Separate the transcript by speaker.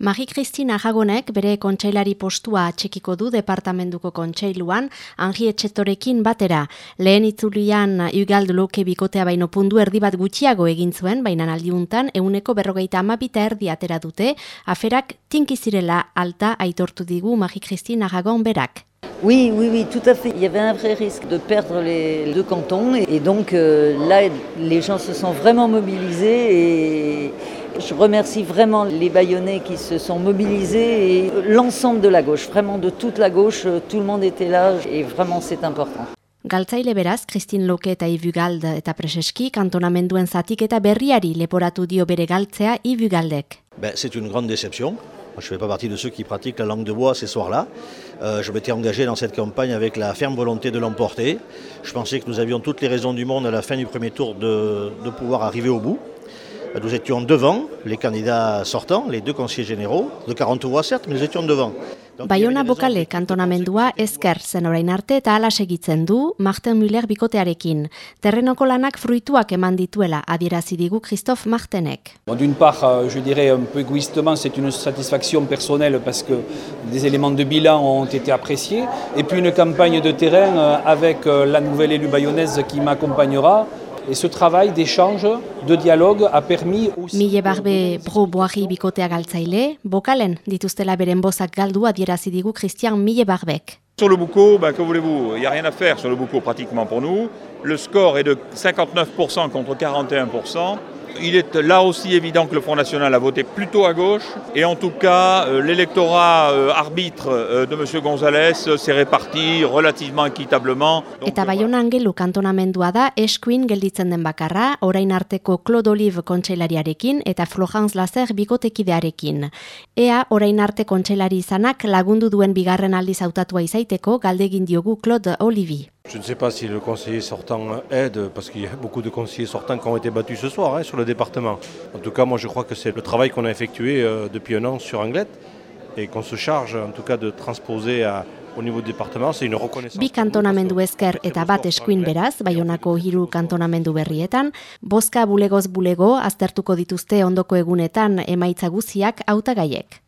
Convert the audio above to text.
Speaker 1: Magi Kristina Jagonek bere kontseilari postua atxekiko du departamentuko kontseiluan angi etxetorekin batera. Lehen itzulian ugaldu loke bikotea baino pundu erdi bat gutxiago egin zuen, baina aldiuntan euneko berrogeita amabita erdi atera dute, aferak tinkizirela alta aitortu digu Magi Kristina Jagon berak.
Speaker 2: Oui, oui, oui, tout à fait. Il y avait un vrai risque de perdre les deux cantons et donc euh, là, les gens se sont vraiment mobilisés et Je remercie vraiment les Bayonnais qui se sont mobilisés et l'ensemble de la gauche, vraiment de toute la gauche, tout le monde était là et vraiment c'est important.
Speaker 1: Galtzaile beraz, Christine Loke eta Ibugald eta Preseski kantonamenduen zatik eta berriari leporatu dio bere galtzea Ibugaldek.
Speaker 3: Ben, c'est une grande déception. Je ne fais pas partie de ceux qui pratiquent la langue de bois ces soirs-là. Euh, je m'étais engagé dans cette campagne avec la ferme volonté de l'emporter. Je pensais que nous avions toutes les raisons du monde à la fin du premier tour de, de pouvoir arriver au bout. Nous étions devant les candidats sortants, les deux conseillers généraux, de 40 voix certes, mais nous étions devant.
Speaker 1: Bayona bokale kantonamendua esker zen orain arte eta ala segitzen du Martin Müller bikotearekin. Terrenoko lanak fruituak eman dituela adierazi digu Christophe Martenek.
Speaker 4: D'une part, euh, je dirais un peu égoïstement, c'est une satisfaction personnelle parce que des éléments de bilan ont été appréciés. Et puis une campagne de terrain euh, avec euh, la nouvelle élue bayonnaise qui m'accompagnera. Et ce travail d'échange, de dialogue a permis aussi...
Speaker 1: Mille barbe bro boari bikotea galtzaile, bokalen dituztela beren bozak galdu adierazi digu Christian Mille barbek.
Speaker 5: Sur le Boucau, ben, que voulez-vous Il n'y a rien à faire sur le Boucau pratiquement pour nous. Le score est de 59% contre 41%. Il est là aussi évident que le Front National a voté plutôt à gauche. Et en tout cas, euh, l'électorat euh, arbitre euh, de M. González s'est réparti relativement équitablement.
Speaker 1: Eta Bayona Angelu kantonamendua da eskuin gelditzen den bakarra, orain arteko Claude Olive kontseilariarekin eta Florence Lazer bikotekidearekin. Ea orain arte kontseilari izanak lagundu duen bigarren aldiz hautatua izaiteko galdegin diogu Claude Olivier.
Speaker 6: Je ne sais pas si le conseiller sortant aide, parce qu'il y a beaucoup de conseillers sortants qui ont été battus ce soir hein, sur le département. En tout cas, moi je crois que c'est le travail qu'on a effectué euh, depuis un an sur Anglette et qu'on se charge en tout cas de transposer à, au niveau département, c'est une reconnaissance.
Speaker 1: Bi kantonamendu esker eta bat eskuin beraz, Baionako hiru kantonamendu berrietan, bozka bulegoz bulego aztertuko dituzte ondoko egunetan emaitza guziak hautagaiek.